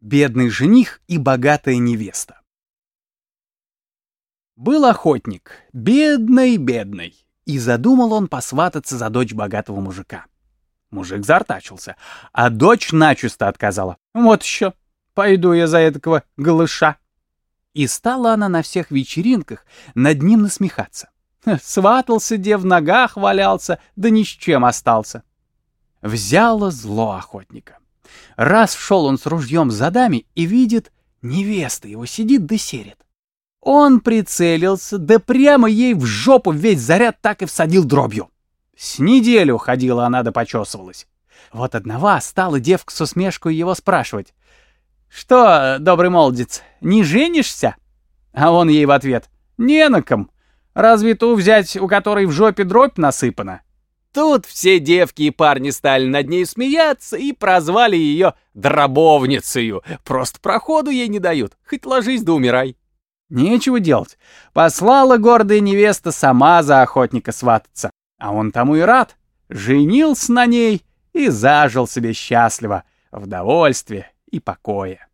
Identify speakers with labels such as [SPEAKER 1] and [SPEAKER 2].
[SPEAKER 1] Бедный жених и богатая невеста. Был охотник, бедный-бедный, и задумал он посвататься за дочь богатого мужика. Мужик зартачился, а дочь начисто отказала. Вот еще, пойду я за этого голыша. И стала она на всех вечеринках над ним насмехаться. Сватался, где в ногах валялся, да ни с чем остался. Взяло зло охотника. Раз шел он с ружьем за дами и видит, невеста его сидит да серит. Он прицелился, да прямо ей в жопу весь заряд так и всадил дробью. С неделю ходила она да почесывалась. Вот одного стала девка с усмешкой его спрашивать. «Что, добрый молодец, не женишься?» А он ей в ответ. «Не на ком. Разве ту взять, у которой в жопе дробь насыпана?» Тут все девки и парни стали над ней смеяться и прозвали ее дробовницею. Просто проходу ей не дают, хоть ложись да умирай. Нечего делать. Послала гордая невеста сама за охотника свататься. А он тому и рад. Женился на ней и зажил себе счастливо, в довольстве и покое.